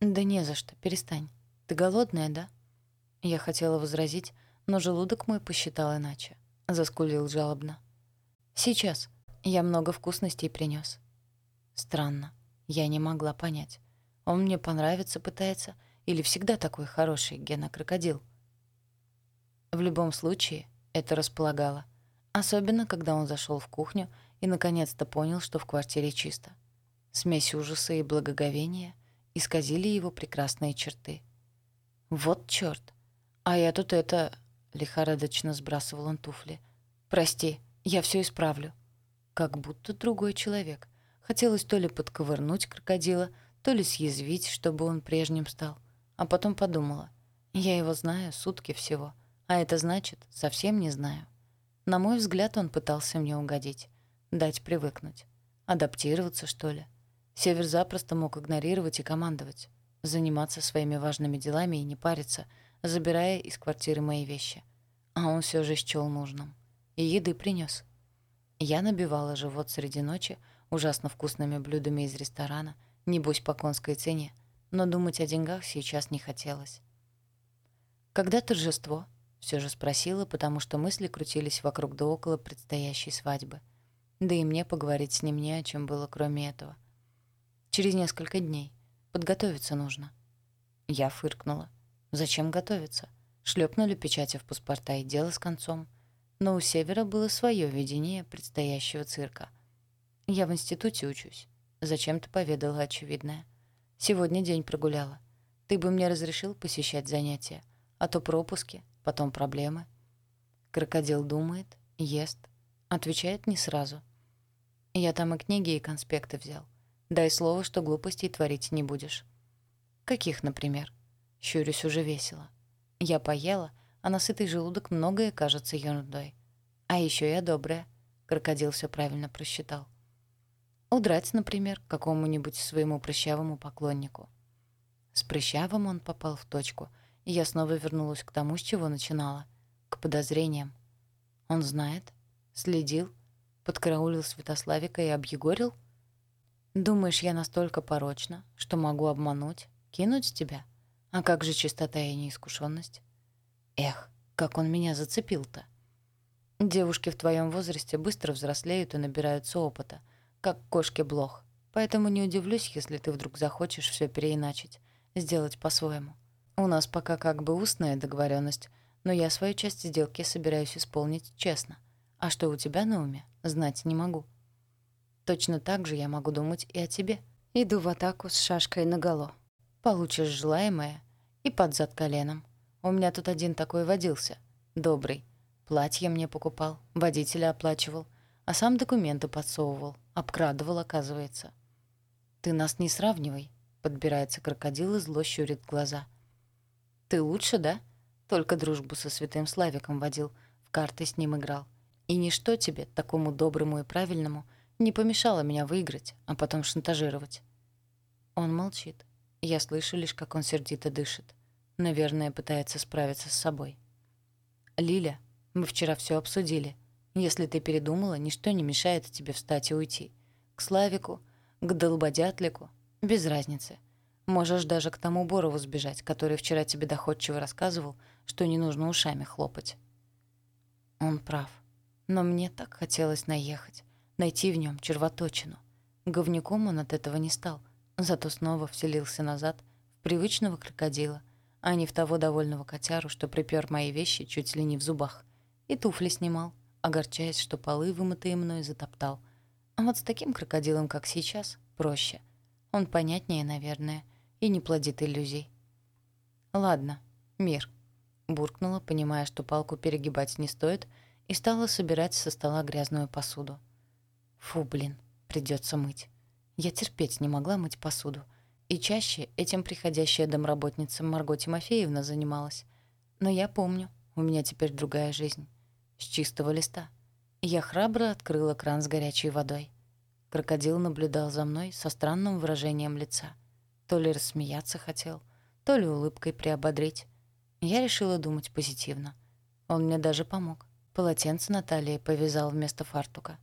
«Да не за что, перестань. Ты голодная, да?» Я хотела возразить, но желудок мой посчитал иначе. Заскулил жалобно. «Сейчас. Я много вкусностей принес. Странно. Я не могла понять. Он мне понравится пытается или всегда такой хороший Гена-крокодил? В любом случае, это располагало. Особенно, когда он зашел в кухню и наконец-то понял, что в квартире чисто. Смесь ужаса и благоговения исказили его прекрасные черты. «Вот чёрт! А я тут это...» — лихорадочно сбрасывал он туфли. «Прости, я всё исправлю». Как будто другой человек. Хотелось то ли подковырнуть крокодила, то ли съязвить, чтобы он прежним стал. А потом подумала. Я его знаю сутки всего, а это значит, совсем не знаю. На мой взгляд, он пытался мне угодить, дать привыкнуть. Адаптироваться, что ли? Север запросто мог игнорировать и командовать, заниматься своими важными делами и не париться, забирая из квартиры мои вещи. А он все же счёл нужным. И еды принес. Я набивала живот среди ночи ужасно вкусными блюдами из ресторана, небось по конской цене, но думать о деньгах сейчас не хотелось. «Когда торжество?» — все же спросила, потому что мысли крутились вокруг да около предстоящей свадьбы. Да и мне поговорить с ним не о чем было, кроме этого. «Через несколько дней. Подготовиться нужно». Я фыркнула. «Зачем готовиться?» Шлепнули печати в паспорта и дело с концом. Но у Севера было свое видение предстоящего цирка. «Я в институте учусь. Зачем ты поведала очевидное? Сегодня день прогуляла. Ты бы мне разрешил посещать занятия, а то пропуски, потом проблемы. Крокодил думает, ест, отвечает не сразу. Я там и книги, и конспекты взял. Дай слово, что глупостей творить не будешь. Каких, например? Щурюсь уже весело. Я поела, а на сытый желудок многое кажется ерундой. А еще я добрая. Крокодил все правильно просчитал. Удрать, например, какому-нибудь своему прыщавому поклоннику. С прыщавым он попал в точку, и я снова вернулась к тому, с чего начинала. К подозрениям. Он знает? Следил? Подкараулил Святославика и объегорил? Думаешь, я настолько порочна, что могу обмануть, кинуть тебя? А как же чистота и неискушенность? Эх, как он меня зацепил-то. Девушки в твоем возрасте быстро взрослеют и набираются опыта — как кошке блох. Поэтому не удивлюсь, если ты вдруг захочешь все переиначить, сделать по-своему. У нас пока как бы устная договоренность, но я свою часть сделки собираюсь исполнить честно. А что у тебя на уме, знать не могу. Точно так же я могу думать и о тебе. Иду в атаку с шашкой наголо. Получишь желаемое и под зад коленом. У меня тут один такой водился. Добрый. Платье мне покупал, водителя оплачивал, а сам документы подсовывал. Обкрадывал, оказывается. «Ты нас не сравнивай», — подбирается крокодил и зло щурит глаза. «Ты лучше, да? Только дружбу со святым Славиком водил, в карты с ним играл. И ничто тебе, такому доброму и правильному, не помешало меня выиграть, а потом шантажировать». Он молчит. Я слышу лишь, как он сердито дышит. Наверное, пытается справиться с собой. «Лиля, мы вчера все обсудили. Если ты передумала, ничто не мешает тебе встать и уйти. К Славику, к Долбодятлику, без разницы. Можешь даже к тому Борову сбежать, который вчера тебе доходчиво рассказывал, что не нужно ушами хлопать. Он прав. Но мне так хотелось наехать, найти в нем червоточину. Говнюком он от этого не стал, зато снова вселился назад в привычного крокодила, а не в того довольного котяру, что припер мои вещи чуть ли не в зубах. И туфли снимал, огорчаясь, что полы, вымытые мной, затоптал. А вот с таким крокодилом, как сейчас, проще. Он понятнее, наверное, и не плодит иллюзий. «Ладно, мир», — буркнула, понимая, что палку перегибать не стоит, и стала собирать со стола грязную посуду. Фу, блин, придется мыть. Я терпеть не могла мыть посуду. И чаще этим приходящая домработница Марго Тимофеевна занималась. Но я помню, у меня теперь другая жизнь с чистого листа. Я храбро открыла кран с горячей водой. Крокодил наблюдал за мной со странным выражением лица. То ли рассмеяться хотел, то ли улыбкой приободрить. Я решила думать позитивно. Он мне даже помог. Полотенце на талии повязал вместо фартука.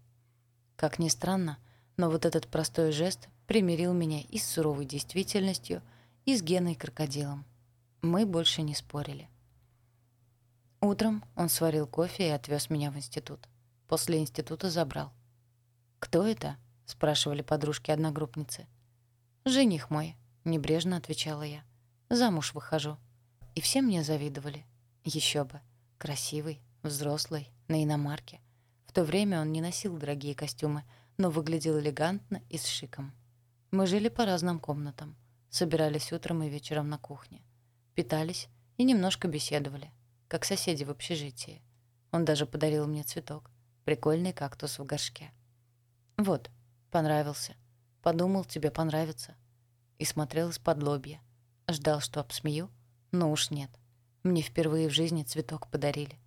Как ни странно, но вот этот простой жест примирил меня и с суровой действительностью, и с Геной крокодилом. Мы больше не спорили. Утром он сварил кофе и отвез меня в институт. После института забрал. «Кто это?» — спрашивали подружки-одногруппницы. «Жених мой», — небрежно отвечала я. «Замуж выхожу». И все мне завидовали. Еще бы. Красивый, взрослый, на иномарке. То время он не носил дорогие костюмы, но выглядел элегантно и с шиком. Мы жили по разным комнатам. Собирались утром и вечером на кухне. Питались и немножко беседовали, как соседи в общежитии. Он даже подарил мне цветок. Прикольный кактус в горшке. Вот, понравился. Подумал, тебе понравится. И смотрел из-под лобья. Ждал, что обсмею, но уж нет. Мне впервые в жизни цветок подарили.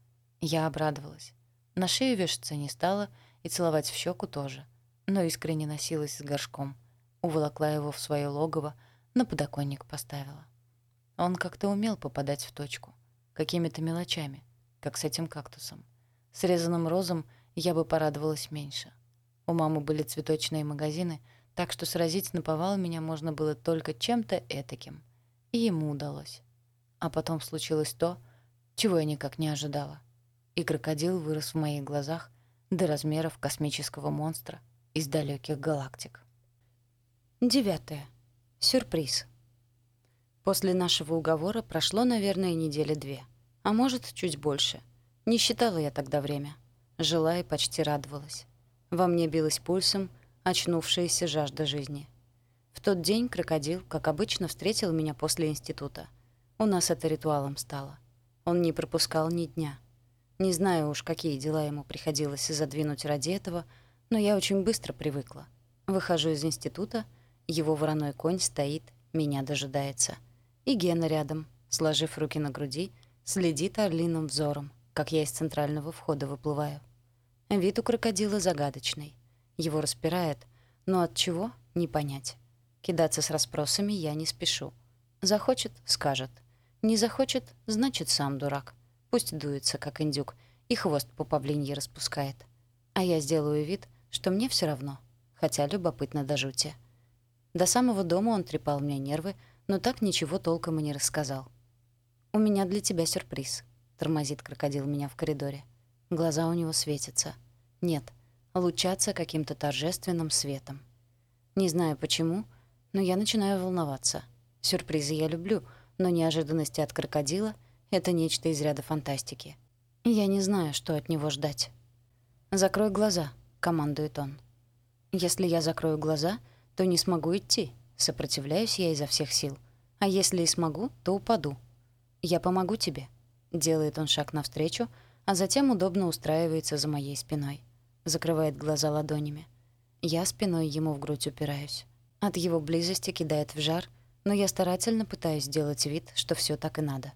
Я обрадовалась. На шею вешаться не стала и целовать в щеку тоже, но искренне носилась с горшком. Уволокла его в свое логово, на подоконник поставила. Он как-то умел попадать в точку. Какими-то мелочами, как с этим кактусом. Срезанным розом я бы порадовалась меньше. У мамы были цветочные магазины, так что сразить наповал меня можно было только чем-то этаким. И ему удалось. А потом случилось то, чего я никак не ожидала. И крокодил вырос в моих глазах до размеров космического монстра из далеких галактик. Девятое. Сюрприз. После нашего уговора прошло, наверное, недели две. А может, чуть больше. Не считала я тогда время. Жила и почти радовалась. Во мне билась пульсом очнувшаяся жажда жизни. В тот день крокодил, как обычно, встретил меня после института. У нас это ритуалом стало. Он не пропускал ни дня. Не знаю уж, какие дела ему приходилось задвинуть ради этого, но я очень быстро привыкла. Выхожу из института, его вороной конь стоит, меня дожидается. И Гена рядом, сложив руки на груди, следит орлиным взором, как я из центрального входа выплываю. Вид у крокодила загадочный. Его распирает, но от чего — не понять. Кидаться с расспросами я не спешу. Захочет — скажет. Не захочет — значит, сам дурак. Пусть дуется, как индюк, и хвост по павлинье распускает. А я сделаю вид, что мне все равно, хотя любопытно до жути. До самого дома он трепал мне нервы, но так ничего толком и не рассказал. «У меня для тебя сюрприз», — тормозит крокодил меня в коридоре. Глаза у него светятся. Нет, лучатся каким-то торжественным светом. Не знаю почему, но я начинаю волноваться. Сюрпризы я люблю, но неожиданности от крокодила — это нечто из ряда фантастики. Я не знаю, что от него ждать. «Закрой глаза», — командует он. «Если я закрою глаза, то не смогу идти. Сопротивляюсь я изо всех сил. А если и смогу, то упаду. Я помогу тебе». Делает он шаг навстречу, — а затем удобно устраивается за моей спиной. Закрывает глаза ладонями. Я спиной ему в грудь упираюсь. От его близости кидает в жар, но я старательно пытаюсь сделать вид, что все так и надо.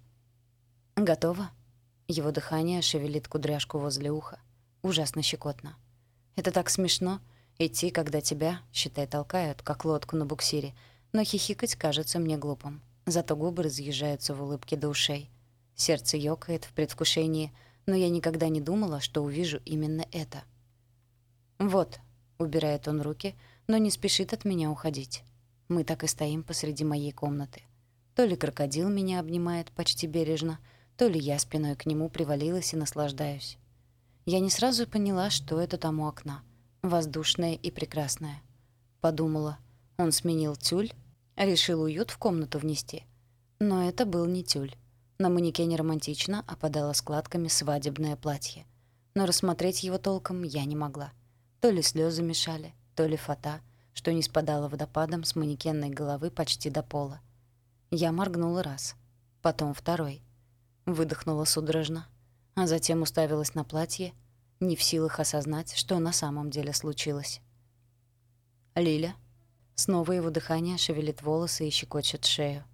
«Готово?» Его дыхание шевелит кудряшку возле уха. Ужасно щекотно. Это так смешно — идти, когда тебя, считай, толкают, как лодку на буксире, но хихикать кажется мне глупым. Зато губы разъезжаются в улыбке до ушей. Сердце ёкает в предвкушении — но я никогда не думала, что увижу именно это. «Вот», — убирает он руки, но не спешит от меня уходить. Мы так и стоим посреди моей комнаты. То ли крокодил меня обнимает почти бережно, то ли я спиной к нему привалилась и наслаждаюсь. Я не сразу поняла, что это там у окна. Воздушное и прекрасное. Подумала, он сменил тюль, решил уют в комнату внести. Но это был не тюль. На манекене романтично опадало складками свадебное платье. Но рассмотреть его толком я не могла. То ли слезы мешали, то ли фата, что не спадала водопадом с манекенной головы почти до пола. Я моргнула раз, потом второй. Выдохнула судорожно, а затем уставилась на платье, не в силах осознать, что на самом деле случилось. «Лиля». Снова его дыхание шевелит волосы и щекочет шею.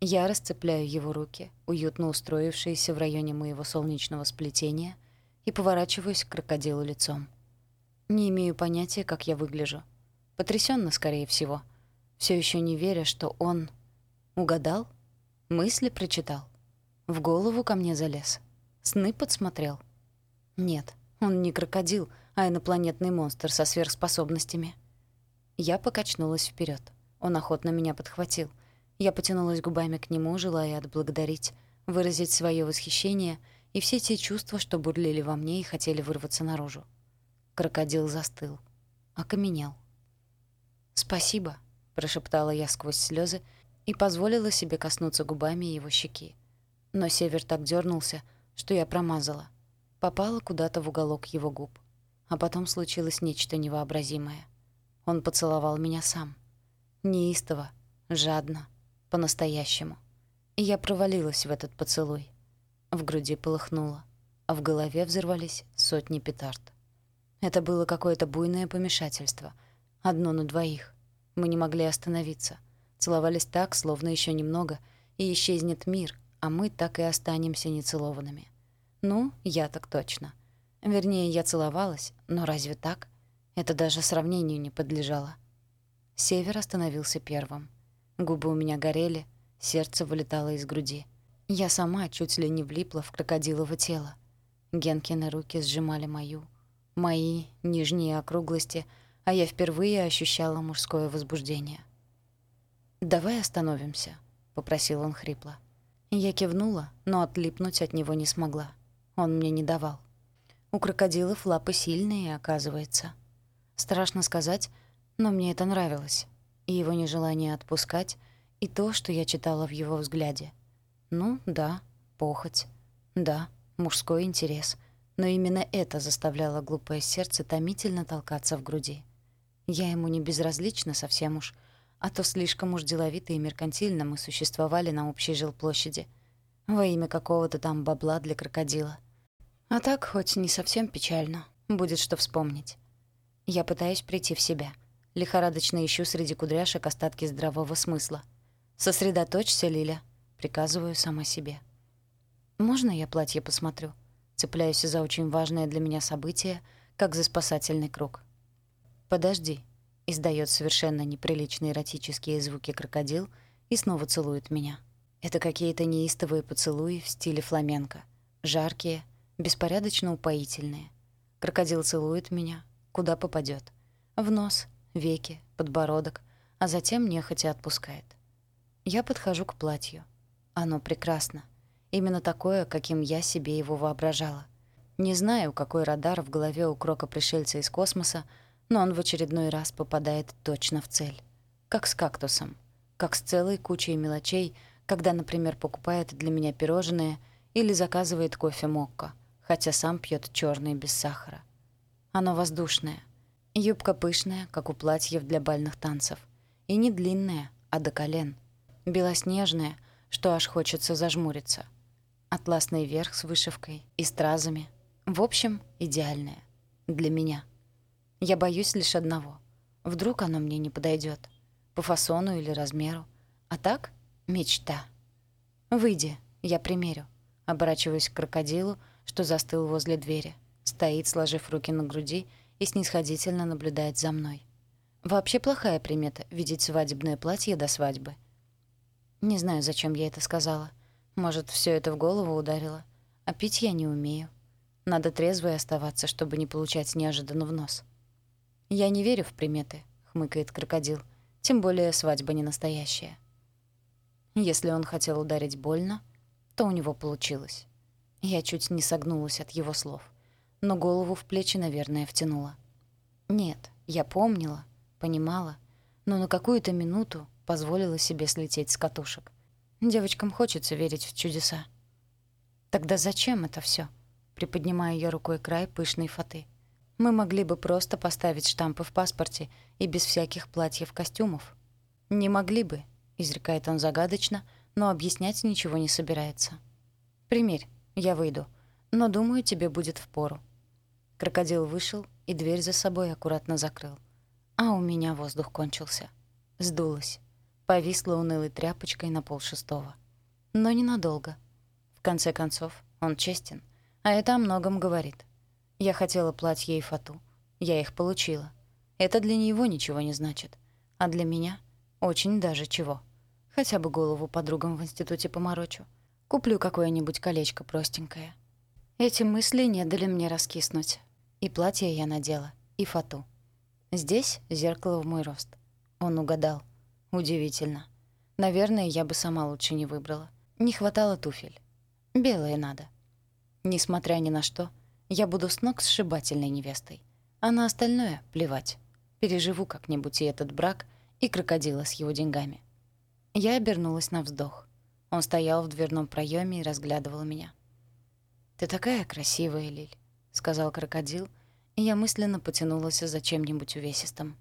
Я расцепляю его руки, уютно устроившиеся в районе моего солнечного сплетения, и поворачиваюсь к крокодилу лицом. Не имею понятия, как я выгляжу. Потрясенно, скорее всего. Все еще не веря, что он... Угадал? Мысли прочитал. В голову ко мне залез. Сны подсмотрел. Нет, он не крокодил, а инопланетный монстр со сверхспособностями. Я покачнулась вперед. Он охотно меня подхватил — Я потянулась губами к нему, желая отблагодарить, выразить свое восхищение и все те чувства, что бурлили во мне и хотели вырваться наружу. Крокодил застыл, окаменел. «Спасибо», — прошептала я сквозь слезы и позволила себе коснуться губами его щеки. Но север так дернулся, что я промазала. Попала куда-то в уголок его губ. А потом случилось нечто невообразимое. Он поцеловал меня сам. Неистово, жадно, по-настоящему. И я провалилась в этот поцелуй. В груди полыхнуло, а в голове взорвались сотни петард. Это было какое-то буйное помешательство. Одно на двоих. Мы не могли остановиться. Целовались так, словно еще немного, и исчезнет мир, а мы так и останемся нецелованными. Ну, я так точно. Вернее, я целовалась, но разве так? Это даже сравнению не подлежало. Север остановился первым. Губы у меня горели, сердце вылетало из груди. Я сама чуть ли не влипла в крокодилово тело. Генкины руки сжимали мою, мои нижние округлости, а я впервые ощущала мужское возбуждение. «Давай остановимся», — попросил он хрипло. Я кивнула, но отлипнуть от него не смогла. Он мне не давал. У крокодилов лапы сильные, оказывается. Страшно сказать, но мне это нравилось. И его нежелание отпускать, и то, что я читала в его взгляде. Ну, да, похоть. Да, мужской интерес. Но именно это заставляло глупое сердце томительно толкаться в груди. Я ему не безразлична совсем уж, а то слишком уж деловито и меркантильно мы существовали на общей жилплощади. Во имя какого-то там бабла для крокодила. А так, хоть не совсем печально, будет что вспомнить. Я пытаюсь прийти в себя. Лихорадочно ищу среди кудряшек остатки здравого смысла. «Сосредоточься, Лиля», — приказываю сама себе. «Можно я платье посмотрю?» Цепляюсь за очень важное для меня событие, как за спасательный круг. «Подожди», — издает совершенно неприличные эротические звуки крокодил и снова целует меня. Это какие-то неистовые поцелуи в стиле фламенко. Жаркие, беспорядочно упоительные. Крокодил целует меня, куда попадет. В нос, веки, подбородок, а затем нехотя отпускает. Я подхожу к платью. Оно прекрасно. Именно такое, каким я себе его воображала. Не знаю, какой радар в голове у крока-пришельца из космоса, но он в очередной раз попадает точно в цель. Как с кактусом. Как с целой кучей мелочей, когда, например, покупает для меня пирожные или заказывает кофе мокко — хотя сам пьет черный без сахара. Оно воздушное. Юбка пышная, как у платьев для бальных танцев. И не длинная, а до колен. Белоснежная, что аж хочется зажмуриться. Атласный верх с вышивкой и стразами. В общем, идеальное. Для меня. Я боюсь лишь одного. Вдруг оно мне не подойдет. По фасону или размеру. А так — мечта. «Выйди, я примерю». Оборачиваюсь к крокодилу, что застыл возле двери, стоит, сложив руки на груди и снисходительно наблюдает за мной. Вообще плохая примета — видеть свадебное платье до свадьбы. Не знаю, зачем я это сказала. Может, все это в голову ударило. А пить я не умею. Надо трезвой оставаться, чтобы не получать неожиданно в нос. «Я не верю в приметы», — хмыкает крокодил. «Тем более свадьба не настоящая». Если он хотел ударить больно, то у него получилось. Я чуть не согнулась от его слов, но голову в плечи, наверное, втянула. Нет, я помнила, понимала, но на какую-то минуту позволила себе слететь с катушек. Девочкам хочется верить в чудеса. Тогда зачем это все? Приподнимая ее рукой край пышной фаты. Мы могли бы просто поставить штампы в паспорте и без всяких платьев-костюмов. Не могли бы, изрекает он загадочно, но объяснять ничего не собирается. Примерь, я выйду, но, думаю, тебе будет впору». Крокодил вышел и дверь за собой аккуратно закрыл. А у меня воздух кончился. Сдулась. Повисла унылой тряпочкой на полшестого. Но ненадолго. В конце концов, он честен, а это о многом говорит. Я хотела платье и фату. Я их получила. Это для него ничего не значит. А для меня очень даже чего. Хотя бы голову подругам в институте поморочу. Куплю какое-нибудь колечко простенькое. Эти мысли не дали мне раскиснуть. И платье я надела, и фату. Здесь зеркало в мой рост. Он угадал. Удивительно. Наверное, я бы сама лучше не выбрала. Не хватало туфель. Белые надо. Несмотря ни на что, я буду с ног сшибательной невестой. А на остальное плевать. Переживу как-нибудь и этот брак, и крокодила с его деньгами. Я обернулась на вздох. Он стоял в дверном проеме и разглядывал меня. «Ты такая красивая, Лиль», — сказал крокодил, и я мысленно потянулась за чем-нибудь увесистым.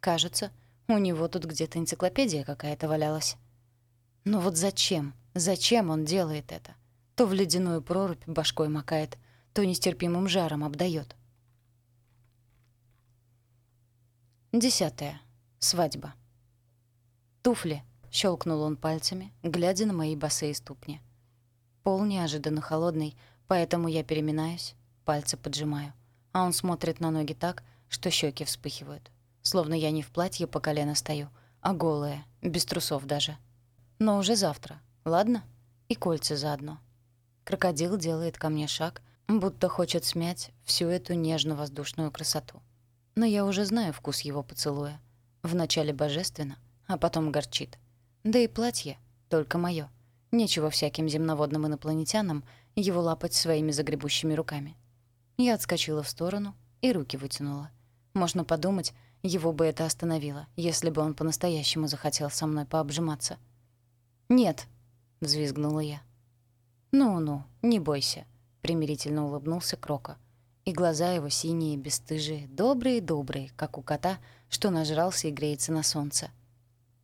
Кажется, у него тут где-то энциклопедия какая-то валялась. Но вот зачем? Зачем он делает это? То в ледяную прорубь башкой макает, то нестерпимым жаром обдаёт. Десятое. Свадьба. Туфли. Щелкнул он пальцами, глядя на мои босые ступни. Пол неожиданно холодный, поэтому я переминаюсь, пальцы поджимаю. А он смотрит на ноги так, что щеки вспыхивают. Словно я не в платье по колено стою, а голая, без трусов даже. Но уже завтра, ладно? И кольца заодно. Крокодил делает ко мне шаг, будто хочет смять всю эту нежно-воздушную красоту. Но я уже знаю вкус его поцелуя. Вначале божественно, а потом горчит. Да и платье только моё. Нечего всяким земноводным инопланетянам его лапать своими загребущими руками. Я отскочила в сторону и руки вытянула. Можно подумать, его бы это остановило, если бы он по-настоящему захотел со мной пообжиматься. «Нет», — взвизгнула я. «Ну-ну, не бойся», — примирительно улыбнулся Крока. И глаза его синие, бесстыжие, добрые-добрые, как у кота, что нажрался и греется на солнце.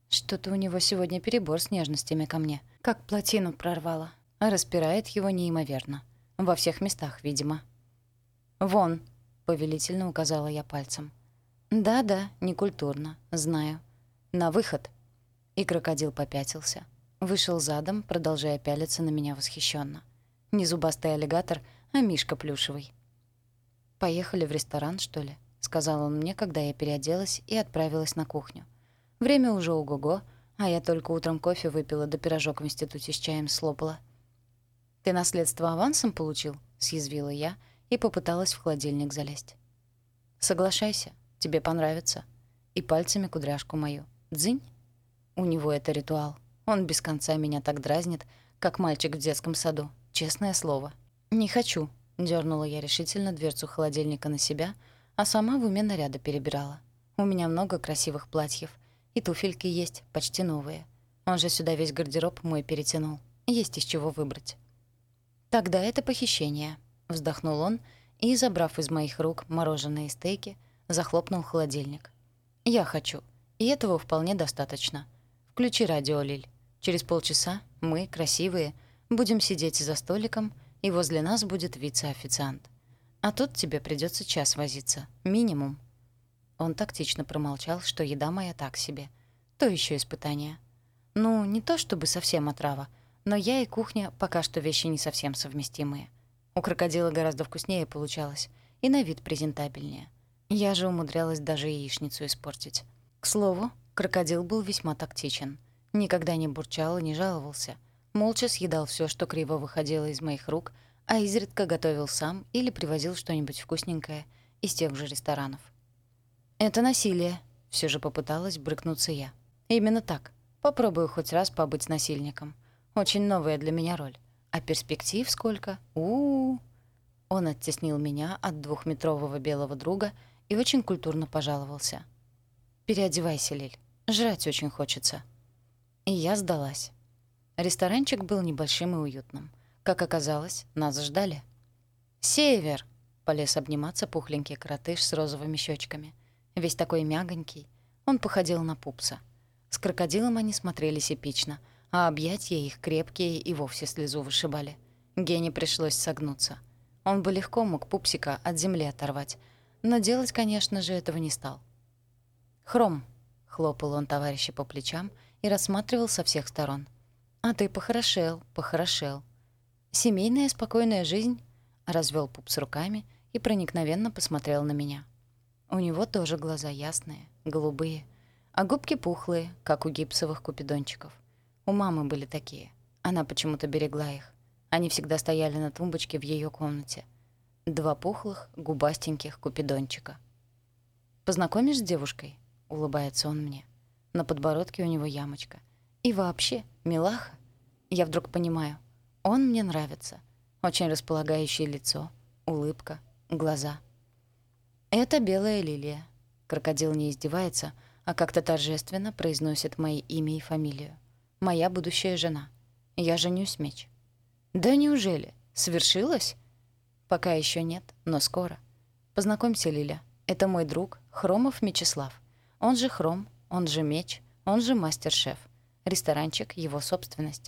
Что-то у него сегодня перебор с нежностями ко мне. Как плотину прорвало. А распирает его неимоверно. Во всех местах, видимо. «Вон», — повелительно указала я пальцем. «Да-да, некультурно, знаю. На выход». И крокодил попятился. Вышел задом, продолжая пялиться на меня восхищенно. Не зубастый аллигатор, а мишка плюшевый. «Поехали в ресторан, что ли?» — сказал он мне, когда я переоделась и отправилась на кухню. Время уже ого-го, а я только утром кофе выпила, да пирожок в институте с чаем слопала. «Ты наследство авансом получил?» — съязвила я и попыталась в холодильник залезть. «Соглашайся, тебе понравится». И пальцами кудряшку мою. «Дзынь?» У него это ритуал. Он без конца меня так дразнит, как мальчик в детском саду. Честное слово. «Не хочу», — дернула я решительно дверцу холодильника на себя, а сама в уме наряда перебирала. У меня много красивых платьев — и туфельки есть, почти новые. Он же сюда весь гардероб мой перетянул. Есть из чего выбрать. «Тогда это похищение», — вздохнул он и, забрав из моих рук мороженые стейки, захлопнул холодильник. «Я хочу. И этого вполне достаточно. Включи радио, Лиль. Через полчаса мы, красивые, будем сидеть за столиком, и возле нас будет вице-официант. А тут тебе придется час возиться. Минимум. Он тактично промолчал, что еда моя так себе. То еще испытание. Ну, не то чтобы совсем отрава, но я и кухня пока что вещи не совсем совместимые. У крокодила гораздо вкуснее получалось, и на вид презентабельнее. Я же умудрялась даже яичницу испортить. К слову, крокодил был весьма тактичен. Никогда не бурчал и не жаловался. Молча съедал все, что криво выходило из моих рук, а изредка готовил сам или привозил что-нибудь вкусненькое из тех же ресторанов. «Это насилие», — все же попыталась брыкнуться я. «Именно так. Попробую хоть раз побыть насильником. Очень новая для меня роль. А перспектив сколько? у у, -у. Он оттеснил меня от двухметрового белого друга и очень культурно пожаловался. «Переодевайся, Лиль. Жрать очень хочется». И я сдалась. Ресторанчик был небольшим и уютным. Как оказалось, нас ждали. «Север!» — полез обниматься пухленький коротыш с розовыми щечками — Весь такой мягонький. Он походил на пупса. С крокодилом они смотрелись эпично, а объятья их крепкие и вовсе слезу вышибали. Гене пришлось согнуться. Он бы легко мог пупсика от земли оторвать, но делать, конечно же, этого не стал. «Хром», — хлопал он товарища по плечам и рассматривал со всех сторон. «А ты похорошел, похорошел». «Семейная спокойная жизнь», — развел пупс руками и проникновенно посмотрел на меня. У него тоже глаза ясные, голубые, а губки пухлые, как у гипсовых купидончиков. У мамы были такие. Она почему-то берегла их. Они всегда стояли на тумбочке в ее комнате. Два пухлых, губастеньких купидончика. «Познакомишь с девушкой?» — улыбается он мне. На подбородке у него ямочка. И вообще, милаха. Я вдруг понимаю, он мне нравится. Очень располагающее лицо, улыбка, глаза. Это белая лилия. Крокодил не издевается, а как-то торжественно произносит мои имя и фамилию. Моя будущая жена. Я женюсь, меч. Да неужели? Свершилось? Пока еще нет, но скоро. Познакомься, Лиля. Это мой друг Хромов Мечислав. Он же Хром, он же Меч, он же мастер-шеф. Ресторанчик — его собственность.